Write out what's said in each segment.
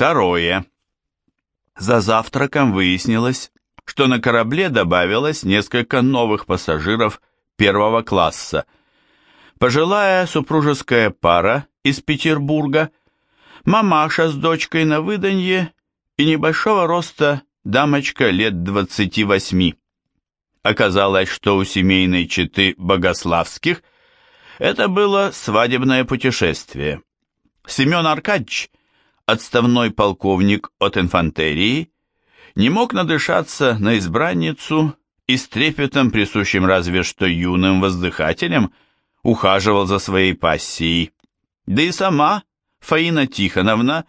Второе. За завтраком выяснилось, что на корабле добавилось несколько новых пассажиров первого класса. Пожилая супружеская пара из Петербурга, мамаша с дочкой на выданье и небольшого роста дамочка лет 28. Оказалось, что у семейной четы Богославских это было свадебное путешествие. Семен Аркадьевич, отставной полковник от инфантерии, не мог надышаться на избранницу и с трепетом, присущим разве что юным воздыхателям, ухаживал за своей пассией. Да и сама Фаина Тихоновна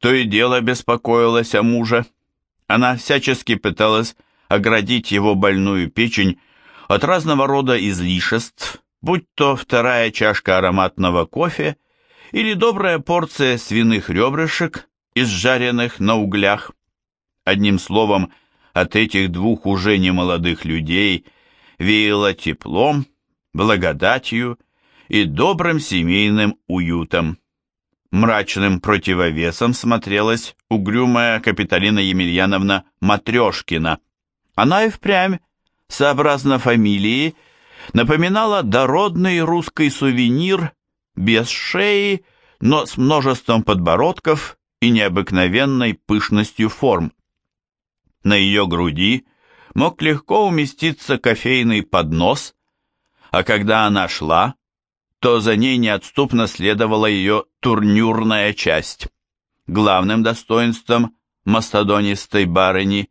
то и дело беспокоилась о муже. Она всячески пыталась оградить его больную печень от разного рода излишеств, будь то вторая чашка ароматного кофе или добрая порция свиных ребрышек, изжаренных на углях. Одним словом, от этих двух уже немолодых людей веяло теплом, благодатью и добрым семейным уютом. Мрачным противовесом смотрелась угрюмая Капиталина Емельяновна Матрешкина. Она и впрямь, сообразно фамилии, напоминала дородный русский сувенир без шеи, но с множеством подбородков и необыкновенной пышностью форм. На ее груди мог легко уместиться кофейный поднос, а когда она шла, то за ней неотступно следовала ее турнюрная часть. Главным достоинством мастодонистой барыни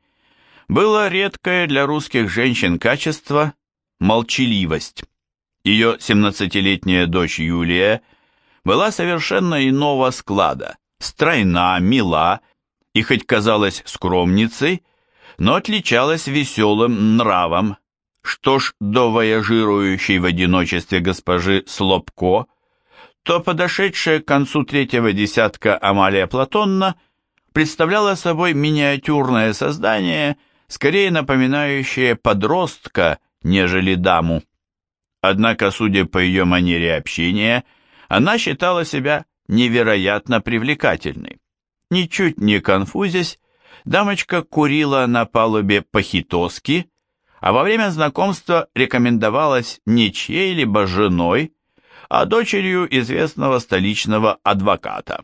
было редкое для русских женщин качество – молчаливость. Ее 17-летняя дочь Юлия была совершенно иного склада, стройна, мила и хоть казалась скромницей – но отличалась веселым нравом. Что ж до вояжирующей в одиночестве госпожи Слобко, то подошедшая к концу третьего десятка Амалия Платонна представляла собой миниатюрное создание, скорее напоминающее подростка, нежели даму. Однако, судя по ее манере общения, она считала себя невероятно привлекательной. Ничуть не конфузясь, Дамочка курила на палубе по-хитоски, а во время знакомства рекомендовалась не чьей-либо женой, а дочерью известного столичного адвоката.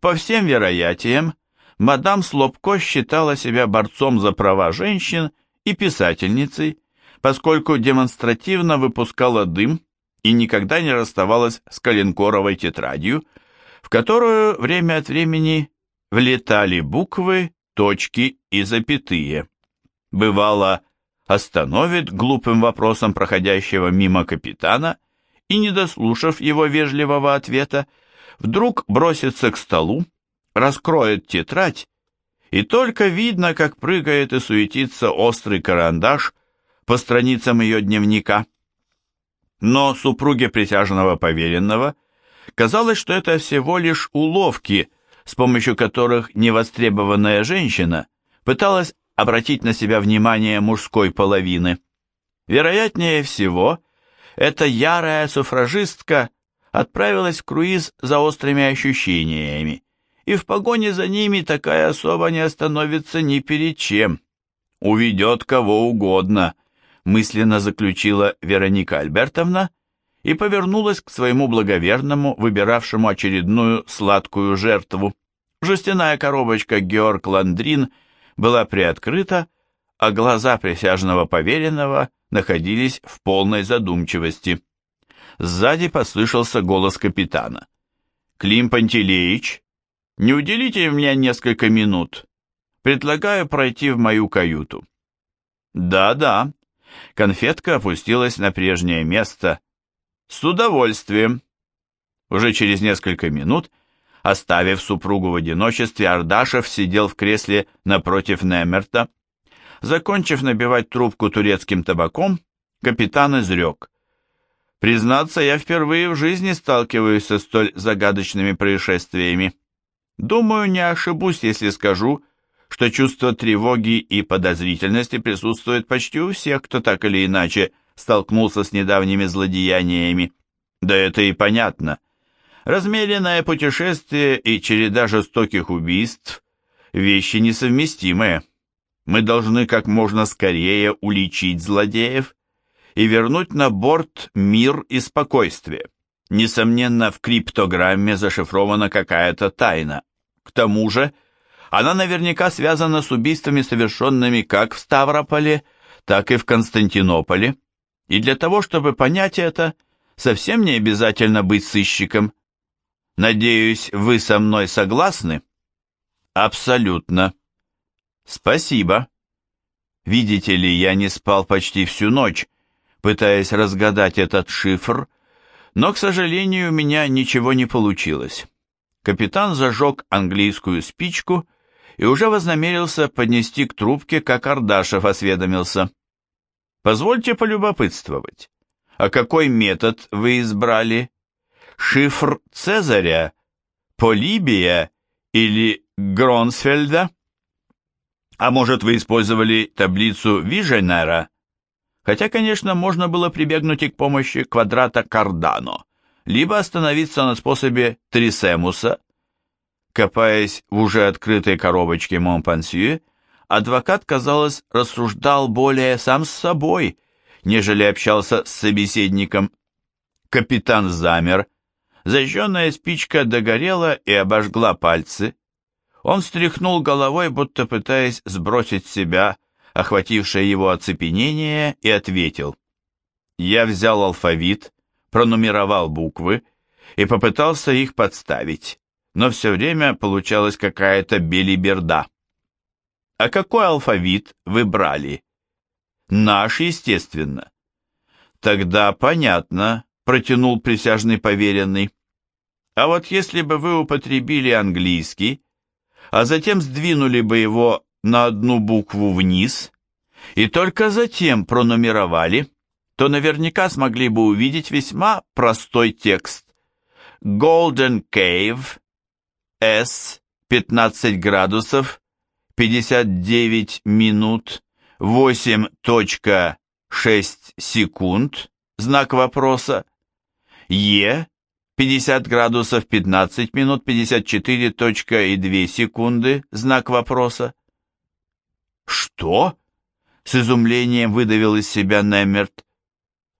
По всем вероятиям, мадам Слобко считала себя борцом за права женщин и писательницей, поскольку демонстративно выпускала дым и никогда не расставалась с коленкоровой тетрадью, в которую время от времени влетали буквы точки и запятые. Бывало, остановит глупым вопросом проходящего мимо капитана и, не дослушав его вежливого ответа, вдруг бросится к столу, раскроет тетрадь, и только видно, как прыгает и суетится острый карандаш по страницам ее дневника. Но супруге присяжного поверенного казалось, что это всего лишь уловки – с помощью которых невостребованная женщина пыталась обратить на себя внимание мужской половины. Вероятнее всего, эта ярая суфражистка отправилась в круиз за острыми ощущениями, и в погоне за ними такая особа не остановится ни перед чем. Уведет кого угодно, мысленно заключила Вероника Альбертовна и повернулась к своему благоверному, выбиравшему очередную сладкую жертву. Жестяная коробочка Георг Ландрин была приоткрыта, а глаза присяжного поверенного находились в полной задумчивости. Сзади послышался голос капитана. «Клим Пантелеич, не уделите мне несколько минут? Предлагаю пройти в мою каюту». «Да-да». Конфетка опустилась на прежнее место, «С удовольствием!» Уже через несколько минут, оставив супругу в одиночестве, Ардашев сидел в кресле напротив Немерта. Закончив набивать трубку турецким табаком, капитан изрек. «Признаться, я впервые в жизни сталкиваюсь со столь загадочными происшествиями. Думаю, не ошибусь, если скажу, что чувство тревоги и подозрительности присутствует почти у всех, кто так или иначе столкнулся с недавними злодеяниями. Да это и понятно. Размеренное путешествие и череда жестоких убийств – вещи несовместимые. Мы должны как можно скорее уличить злодеев и вернуть на борт мир и спокойствие. Несомненно, в криптограмме зашифрована какая-то тайна. К тому же, она наверняка связана с убийствами, совершенными как в Ставрополе, так и в Константинополе. И для того, чтобы понять это, совсем не обязательно быть сыщиком. Надеюсь, вы со мной согласны? Абсолютно. Спасибо. Видите ли, я не спал почти всю ночь, пытаясь разгадать этот шифр, но, к сожалению, у меня ничего не получилось. Капитан зажег английскую спичку и уже вознамерился поднести к трубке, как Ардашев осведомился. «Позвольте полюбопытствовать, а какой метод вы избрали? Шифр Цезаря, Полибия или Гронсфельда? А может, вы использовали таблицу Виженера?» Хотя, конечно, можно было прибегнуть и к помощи квадрата Кардано, либо остановиться на способе Трисемуса. Копаясь в уже открытой коробочке Монпансье, адвокат, казалось, рассуждал более сам с собой, нежели общался с собеседником. Капитан замер, зажженная спичка догорела и обожгла пальцы. Он встряхнул головой, будто пытаясь сбросить себя охватившее его оцепенение, и ответил. Я взял алфавит, пронумеровал буквы и попытался их подставить, но все время получалась какая-то белиберда. А какой алфавит вы брали? Наш, естественно. Тогда понятно, протянул присяжный поверенный. А вот если бы вы употребили английский, а затем сдвинули бы его на одну букву вниз и только затем пронумеровали, то наверняка смогли бы увидеть весьма простой текст. Golden Cave, S, 15 градусов, 59 минут, 8.6 секунд, знак вопроса, Е, 50 градусов 15 минут 54.2 секунды, знак вопроса. «Что?» — с изумлением выдавил из себя Немерт.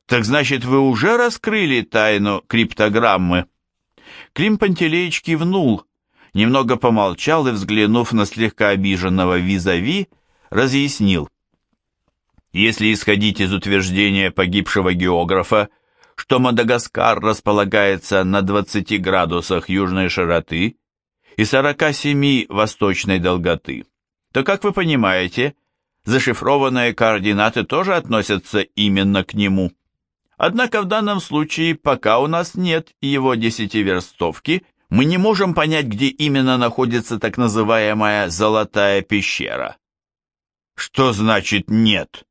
«Так значит, вы уже раскрыли тайну криптограммы?» Клим Пантелеич кивнул, немного помолчал и, взглянув на слегка обиженного визави, разъяснил. Если исходить из утверждения погибшего географа, что Мадагаскар располагается на 20 градусах южной широты и 47 восточной долготы, то, как вы понимаете, зашифрованные координаты тоже относятся именно к нему. Однако в данном случае, пока у нас нет его десятиверстовки, мы не можем понять, где именно находится так называемая «золотая пещера». Что значит «нет»?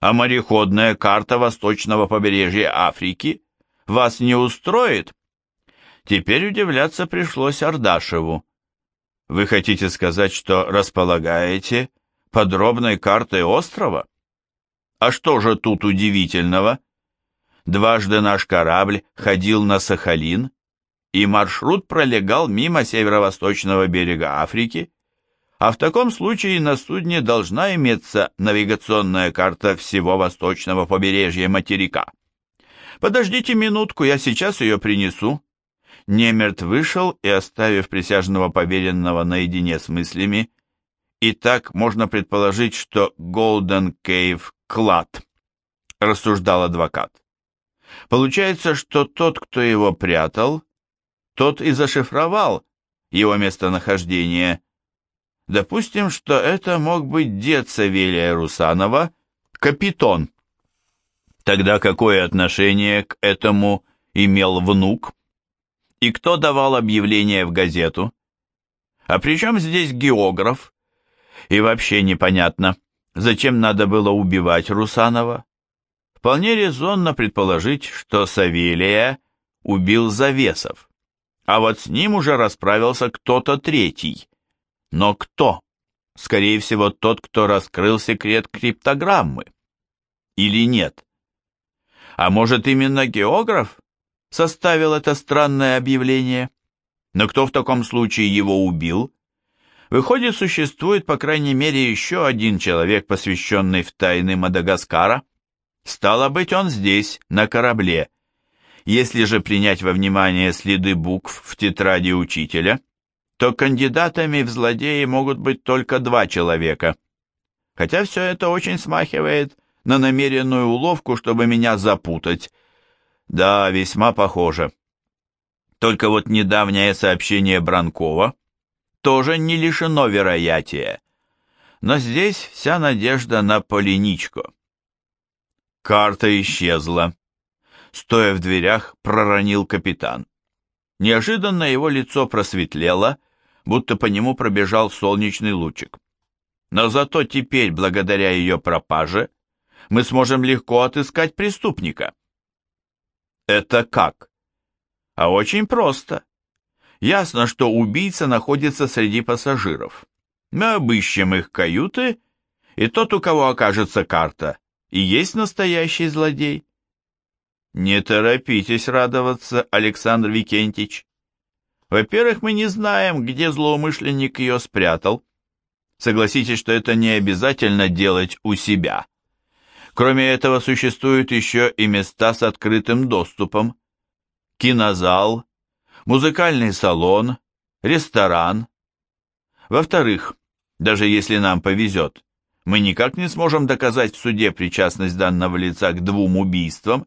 А мореходная карта восточного побережья Африки вас не устроит? Теперь удивляться пришлось Ардашеву. Вы хотите сказать, что располагаете подробной картой острова? А что же тут удивительного? Дважды наш корабль ходил на Сахалин, и маршрут пролегал мимо северо-восточного берега Африки, а в таком случае на судне должна иметься навигационная карта всего восточного побережья материка. Подождите минутку, я сейчас ее принесу. Немерт вышел и, оставив присяжного поверенного наедине с мыслями, и так можно предположить, что Голден Кейв – клад, рассуждал адвокат. Получается, что тот, кто его прятал, тот и зашифровал его местонахождение. Допустим, что это мог быть дед Савелия Русанова, капитон. Тогда какое отношение к этому имел внук? И кто давал объявление в газету? А при чем здесь географ? И вообще непонятно, зачем надо было убивать Русанова? Вполне резонно предположить, что Савелия убил Завесов, а вот с ним уже расправился кто-то третий. Но кто? Скорее всего, тот, кто раскрыл секрет криптограммы. Или нет? А может, именно географ? составил это странное объявление. Но кто в таком случае его убил? Выходит, существует по крайней мере еще один человек, посвященный в тайны Мадагаскара. Стало быть, он здесь, на корабле. Если же принять во внимание следы букв в тетради учителя, то кандидатами в злодеи могут быть только два человека. Хотя все это очень смахивает на намеренную уловку, чтобы меня запутать. Да, весьма похоже. Только вот недавнее сообщение Бранкова тоже не лишено вероятия. Но здесь вся надежда на Полиничку. Карта исчезла. Стоя в дверях, проронил капитан. Неожиданно его лицо просветлело, будто по нему пробежал солнечный лучик. Но зато теперь, благодаря ее пропаже, мы сможем легко отыскать преступника. Это как? А очень просто. Ясно, что убийца находится среди пассажиров. Мы обыщем их каюты, и тот, у кого окажется карта, и есть настоящий злодей. Не торопитесь радоваться, Александр Викентич. Во-первых, мы не знаем, где злоумышленник ее спрятал. Согласитесь, что это не обязательно делать у себя. Кроме этого, существуют еще и места с открытым доступом. Кинозал, музыкальный салон, ресторан. Во-вторых, даже если нам повезет, мы никак не сможем доказать в суде причастность данного лица к двум убийствам,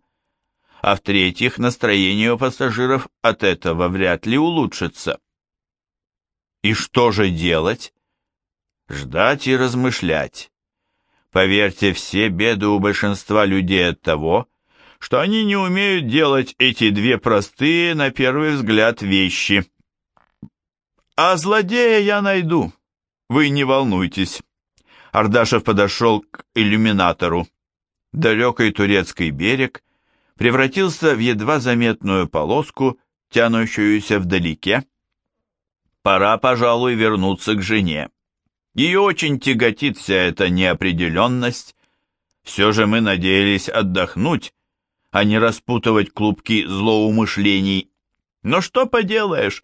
а в-третьих, настроение у пассажиров от этого вряд ли улучшится. И что же делать? Ждать и размышлять. Поверьте, все беды у большинства людей от того, что они не умеют делать эти две простые, на первый взгляд, вещи. А злодея я найду, вы не волнуйтесь. Ардашев подошел к иллюминатору. Далекий турецкий берег превратился в едва заметную полоску, тянущуюся вдалеке. Пора, пожалуй, вернуться к жене. Ее очень тяготит вся эта неопределенность. Все же мы надеялись отдохнуть, а не распутывать клубки злоумышлений. Но что поделаешь,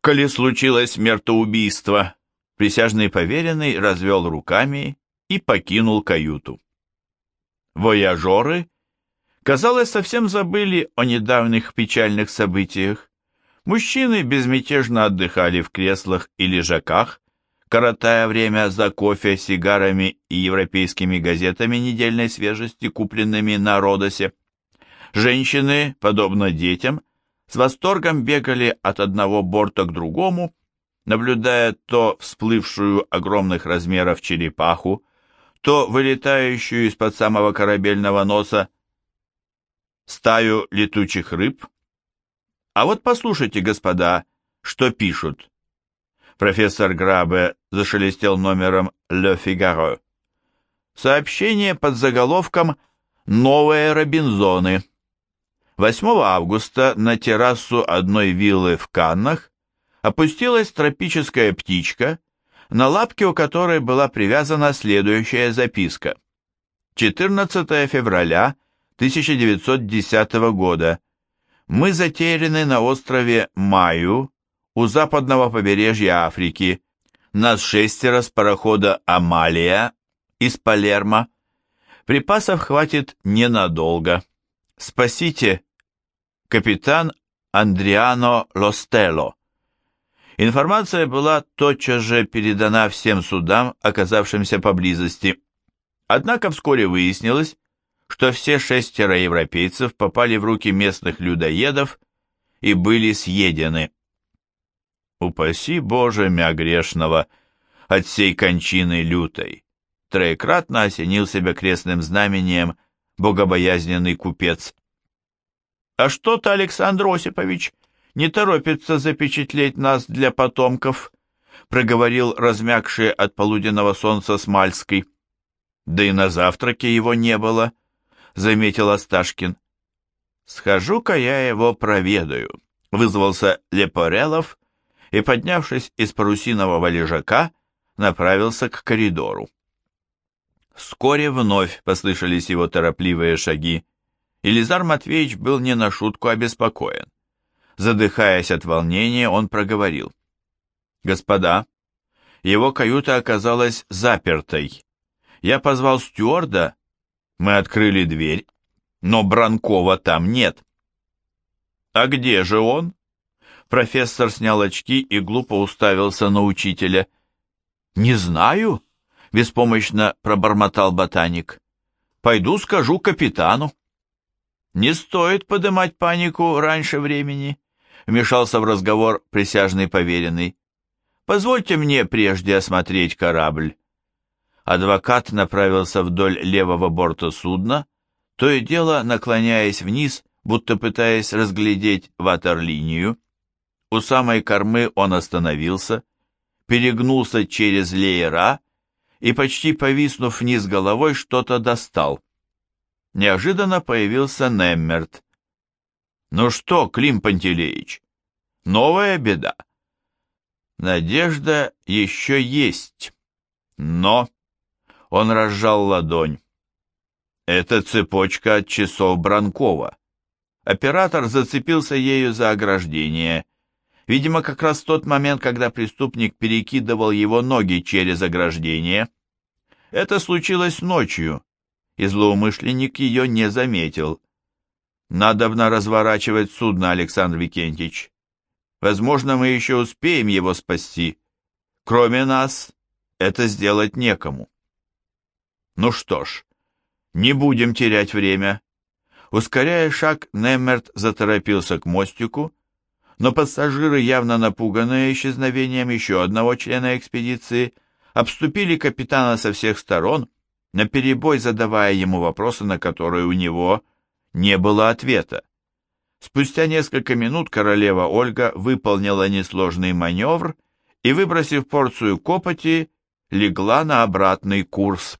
коли случилось смертоубийство? Присяжный поверенный развел руками и покинул каюту. Вояжеры, казалось, совсем забыли о недавних печальных событиях. Мужчины безмятежно отдыхали в креслах и лежаках, коротая время за кофе, сигарами и европейскими газетами недельной свежести, купленными на Родосе. Женщины, подобно детям, с восторгом бегали от одного борта к другому, наблюдая то всплывшую огромных размеров черепаху, то вылетающую из-под самого корабельного носа стаю летучих рыб. А вот послушайте, господа, что пишут. Профессор Грабе зашелестел номером «Le Figaro». Сообщение под заголовком «Новые Робинзоны». 8 августа на террасу одной виллы в Каннах опустилась тропическая птичка, на лапке у которой была привязана следующая записка. 14 февраля 1910 года. Мы затеряны на острове Маю, у западного побережья Африки. Нас шестеро с парохода «Амалия» из Палермо. Припасов хватит ненадолго. Спасите, капитан Андриано Лостелло. Информация была тотчас же передана всем судам, оказавшимся поблизости. Однако вскоре выяснилось, что все шестеро европейцев попали в руки местных людоедов и были съедены. Упаси Боже мя грешного от сей кончины лютой. Троекратно осенил себя крестным знамением богобоязненный купец. А что-то Александр Осипович не торопится запечатлеть нас для потомков, проговорил размягший от полуденного солнца Смальский. Да и на завтраке его не было, заметил Осташкин. Схожу-ка я его проведаю, вызвался Лепорелов и, поднявшись из парусинового лежака, направился к коридору. Вскоре вновь послышались его торопливые шаги, Елизар Матвеевич был не на шутку обеспокоен. Задыхаясь от волнения, он проговорил. «Господа, его каюта оказалась запертой. Я позвал стюарда, мы открыли дверь, но Бранкова там нет». «А где же он?» Профессор снял очки и глупо уставился на учителя. «Не знаю», — беспомощно пробормотал ботаник. «Пойду скажу капитану». «Не стоит поднимать панику раньше времени», — вмешался в разговор присяжный поверенный. «Позвольте мне прежде осмотреть корабль». Адвокат направился вдоль левого борта судна, то и дело наклоняясь вниз, будто пытаясь разглядеть ватерлинию. У самой кормы он остановился, перегнулся через леера и, почти повиснув вниз головой, что-то достал. Неожиданно появился Неммерт. «Ну что, Клим Пантелеич, новая беда?» «Надежда еще есть, но...» Он разжал ладонь. «Это цепочка от часов Бранкова». Оператор зацепился ею за ограждение Видимо, как раз в тот момент, когда преступник перекидывал его ноги через ограждение. Это случилось ночью, и злоумышленник ее не заметил. Надобно разворачивать судно, Александр Викентьевич. Возможно, мы еще успеем его спасти. Кроме нас, это сделать некому. Ну что ж, не будем терять время. Ускоряя шаг, Неммерт заторопился к мостику, но пассажиры, явно напуганные исчезновением еще одного члена экспедиции, обступили капитана со всех сторон, наперебой задавая ему вопросы, на которые у него не было ответа. Спустя несколько минут королева Ольга выполнила несложный маневр и, выбросив порцию копоти, легла на обратный курс.